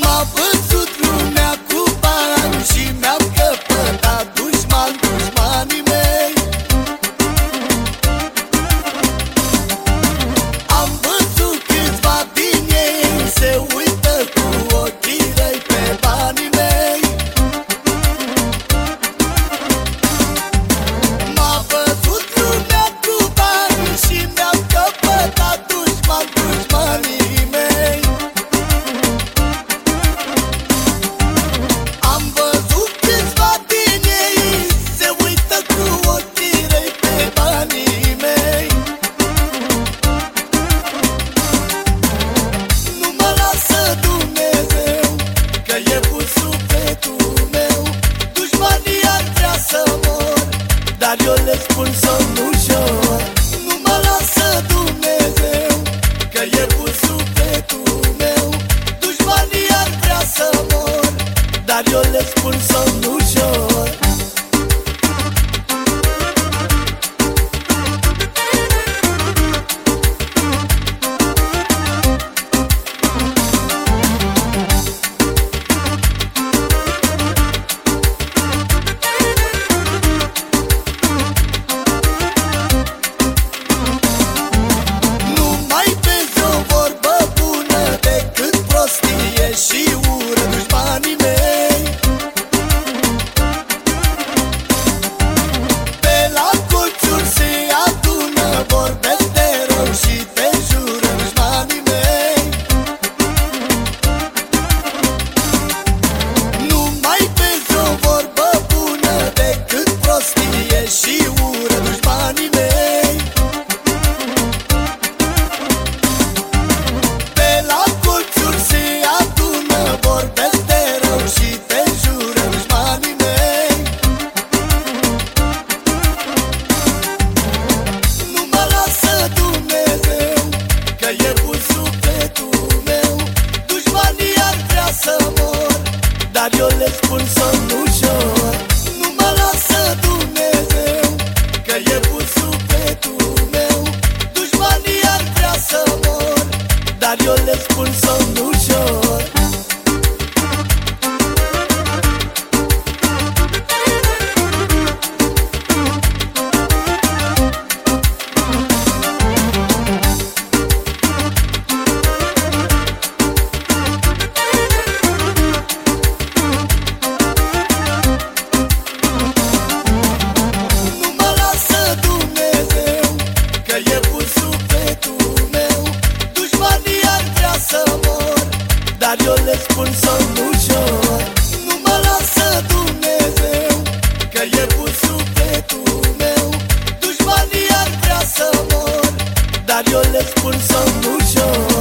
mă Violence. labios le expulsó mucho diario le expulsan mucho.